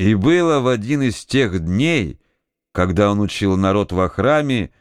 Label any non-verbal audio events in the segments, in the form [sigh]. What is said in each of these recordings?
И было в один из тех дней, когда он учил народ во храме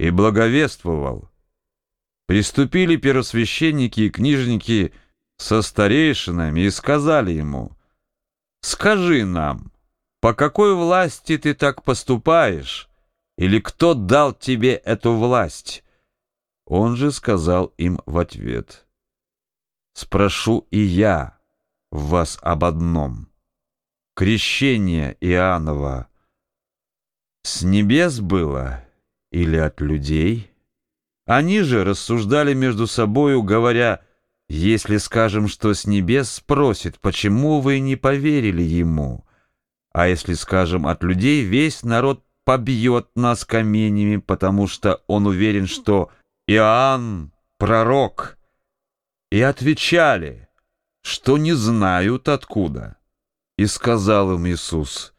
и благовествовал. Приступили первосвященники и книжники со старейшинами и сказали ему, «Скажи нам, по какой власти ты так поступаешь, или кто дал тебе эту власть?» Он же сказал им в ответ, «Спрошу и я вас об одном» крещение Иоаннова с небес было или от людей? Они же рассуждали между собою, говоря, если скажем, что с небес спросит, почему вы не поверили ему? А если скажем от людей, весь народ побьет нас каменями, потому что он уверен, что Иоанн — пророк. И отвечали, что не знают откуда. И сказал им Иисус,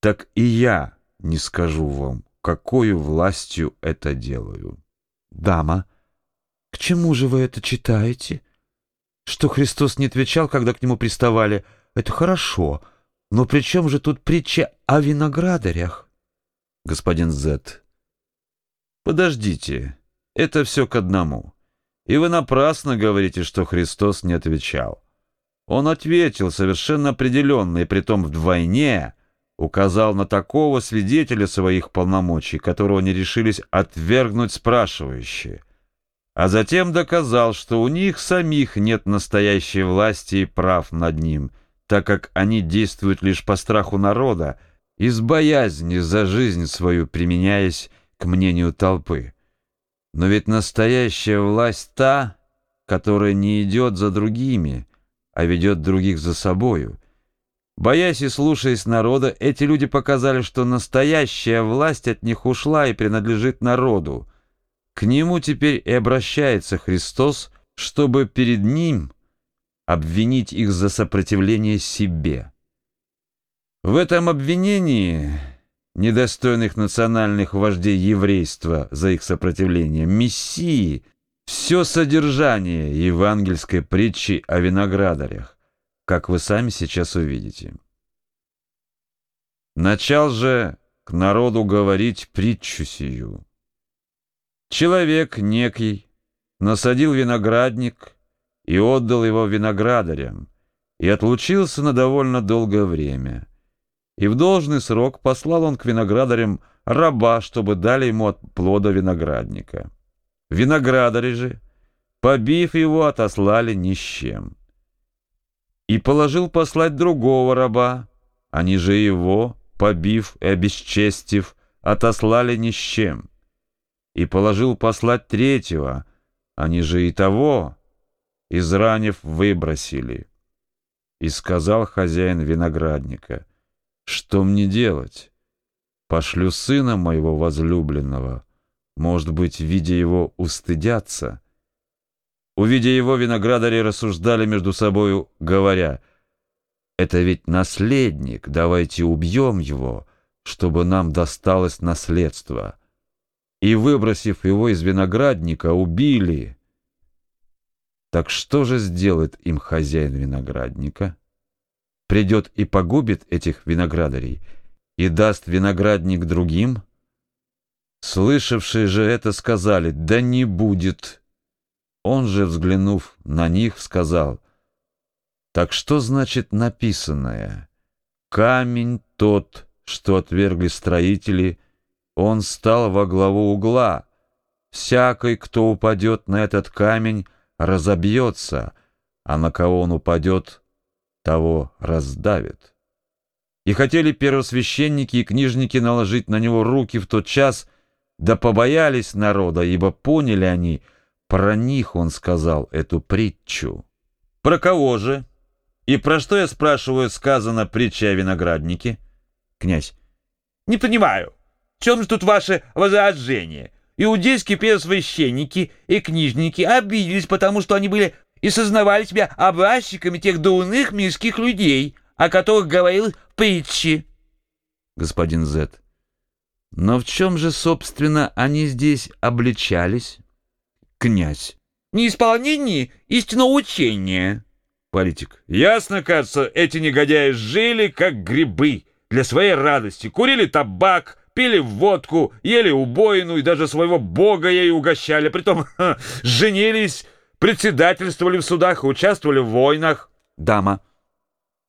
«Так и я не скажу вам, какую властью это делаю». «Дама, к чему же вы это читаете? Что Христос не отвечал, когда к нему приставали, это хорошо, но при чем же тут притча о виноградарях?» Господин Зет, подождите, это все к одному. И вы напрасно говорите, что Христос не отвечал. Он ответил совершенно определенно и притом вдвойне указал на такого свидетеля своих полномочий, которого не решились отвергнуть спрашивающие, а затем доказал, что у них самих нет настоящей власти и прав над ним, так как они действуют лишь по страху народа, из боязни за жизнь свою применяясь к мнению толпы. Но ведь настоящая власть та, которая не идет за другими, а ведет других за собою. Боясь и слушаясь народа, эти люди показали, что настоящая власть от них ушла и принадлежит народу. К нему теперь и обращается Христос, чтобы перед ним обвинить их за сопротивление себе. В этом обвинении недостойных национальных вождей еврейства за их сопротивление, Мессии – все содержание евангельской притчи о виноградарях, как вы сами сейчас увидите. Начал же к народу говорить притчу сию. Человек некий насадил виноградник и отдал его виноградарям, и отлучился на довольно долгое время. И в должный срок послал он к виноградарям раба, чтобы дали ему от плода виноградника. Виноградари же, побив его, отослали ни с чем. И положил послать другого раба, они же его, побив и обесчестив, отослали ни с чем. И положил послать третьего, они же и того, изранив, выбросили. И сказал хозяин виноградника, что мне делать? Пошлю сына моего возлюбленного, может быть, видя его, устыдятся. Увидя его, виноградари рассуждали между собою, говоря, «Это ведь наследник, давайте убьем его, чтобы нам досталось наследство». И, выбросив его из виноградника, убили. Так что же сделает им хозяин виноградника? Придет и погубит этих виноградарей, и даст виноградник другим — Слышавшие же это сказали, да не будет. Он же, взглянув на них, сказал, так что значит написанное? Камень тот, что отвергли строители, он стал во главу угла. Всякий, кто упадет на этот камень, разобьется, а на кого он упадет, того раздавит. И хотели первосвященники и книжники наложить на него руки в тот час, да побоялись народа, ибо поняли они, про них он сказал эту притчу. Про кого же? И про что, я спрашиваю, сказано притча о винограднике? Князь. Не понимаю. В чем же тут ваше возражение? Иудейские первосвященники и книжники обиделись, потому что они были и сознавали себя образчиками тех дурных мирских людей, о которых говорил в притче. Господин Зет. Но в чем же, собственно, они здесь обличались? Князь. Неисполнение истинного учения. Политик. Ясно, кажется, эти негодяи жили как грибы для своей радости. Курили табак, пили водку, ели убоину и даже своего бога ей угощали. Притом [laughs] ха, женились, председательствовали в судах и участвовали в войнах. Дама.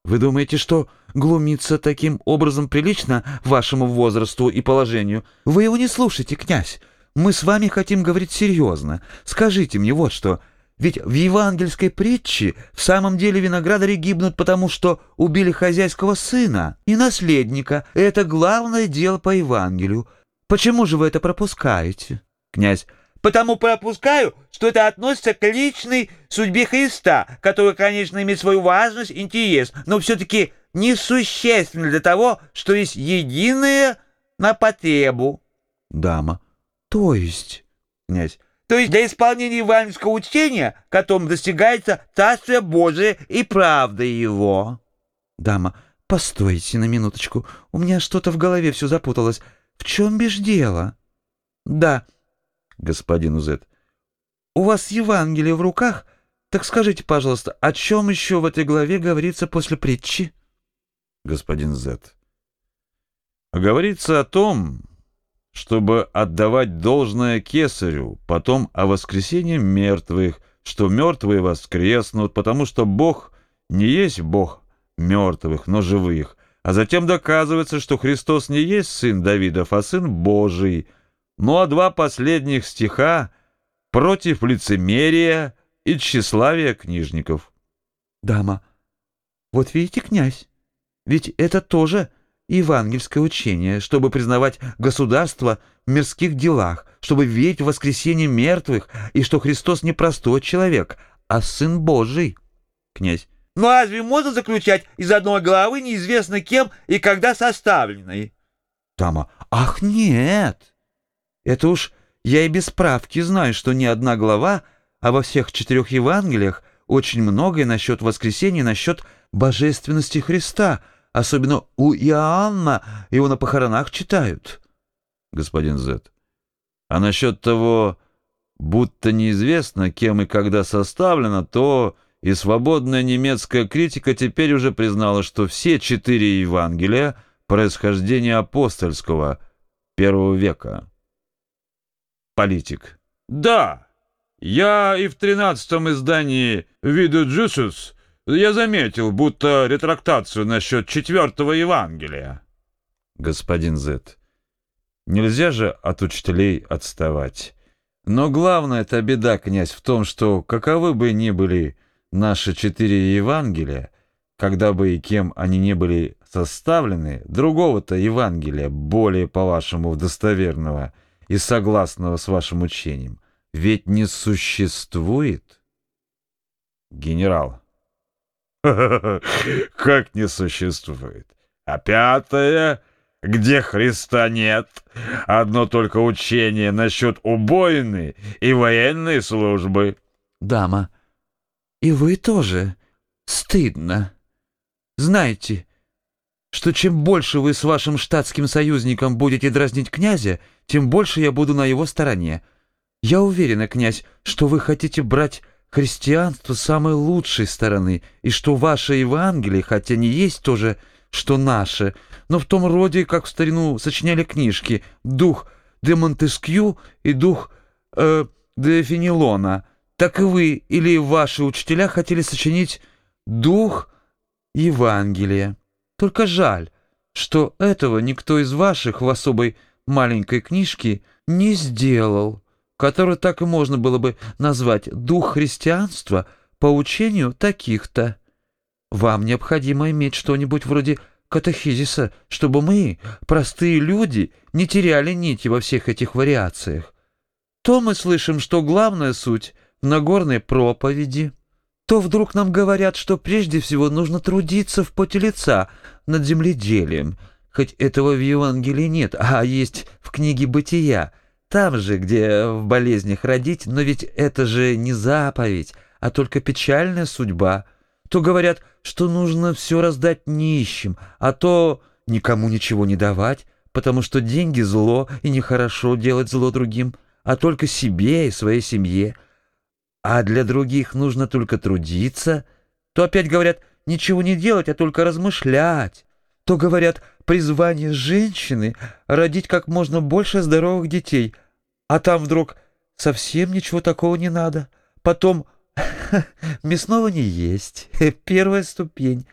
Вы думаете, что глумиться таким образом прилично вашему возрасту и положению? Вы его не слушайте, князь. Мы с вами хотим говорить серьезно. Скажите мне вот что. Ведь в евангельской притче в самом деле виноградари гибнут потому, что убили хозяйского сына и наследника. Это главное дело по Евангелию. Почему же вы это пропускаете? Князь. Потому пропускаю, что это относится к личной судьбе Христа, который, конечно, имеет свою важность интерес, но все-таки несущественно для того, что есть единое на потребу. Дама. То есть? Князь. То есть для исполнения евангельского учения, которым достигается Царствие Божие и правда его. Дама, постойте на минуточку, у меня что-то в голове все запуталось. В чем бишь дело? Да, господин Узет. У вас Евангелие в руках? Так скажите, пожалуйста, о чем еще в этой главе говорится после притчи? Господин Зет. Говорится о том, чтобы отдавать должное кесарю, потом о воскресении мертвых, что мертвые воскреснут, потому что Бог не есть Бог мертвых, но живых, а затем доказывается, что Христос не есть сын Давидов, а сын Божий. Ну а два последних стиха против лицемерия и тщеславия книжников. Дама, вот видите, князь, ведь это тоже евангельское учение, чтобы признавать государство в мирских делах, чтобы верить в воскресение мертвых и что Христос не простой человек, а Сын Божий. Князь. Ну разве можно заключать из одной главы неизвестно кем и когда составленной? Тама. Ах, нет! Это уж я и без справки знаю, что ни одна глава, а во всех четырех Евангелиях очень многое насчет воскресения, насчет божественности Христа — Особенно у Иоанна его на похоронах читают. Господин Зет. А насчет того, будто неизвестно, кем и когда составлено, то и свободная немецкая критика теперь уже признала, что все четыре Евангелия — происхождение апостольского первого века. Политик. Да, я и в тринадцатом издании «Виду Джусус» Я заметил, будто ретрактацию насчет четвертого Евангелия. Господин Зет, нельзя же от учителей отставать. Но главная эта беда, князь, в том, что каковы бы ни были наши четыре Евангелия, когда бы и кем они не были составлены, другого-то Евангелия, более, по-вашему, достоверного и согласного с вашим учением, ведь не существует. Генерал. [laughs] Как не существует. А пятое, где Христа нет, одно только учение насчет убойной и военной службы. Дама, и вы тоже. Стыдно. Знаете, что чем больше вы с вашим штатским союзником будете дразнить князя, тем больше я буду на его стороне. Я уверена, князь, что вы хотите брать христианство самой лучшей стороны, и что ваше Евангелие, хотя не есть тоже, что наше, но в том роде, как в старину сочиняли книжки, дух де Монтескью и дух э, де Фенелона, так и вы или ваши учителя хотели сочинить дух Евангелия. Только жаль, что этого никто из ваших в особой маленькой книжке не сделал» который так и можно было бы назвать «дух христианства» по учению таких-то. Вам необходимо иметь что-нибудь вроде катехизиса, чтобы мы, простые люди, не теряли нити во всех этих вариациях. То мы слышим, что главная суть в Нагорной проповеди, то вдруг нам говорят, что прежде всего нужно трудиться в поте лица над земледелием, хоть этого в Евангелии нет, а есть в книге «Бытия», там же, где в болезнях родить, но ведь это же не заповедь, а только печальная судьба. То говорят, что нужно все раздать нищим, а то никому ничего не давать, потому что деньги — зло, и нехорошо делать зло другим, а только себе и своей семье. А для других нужно только трудиться, то опять говорят ничего не делать, а только размышлять. То говорят призвание женщины — родить как можно больше здоровых детей, а там вдруг совсем ничего такого не надо. Потом [laughs] мясного не есть. [laughs] Первая ступень.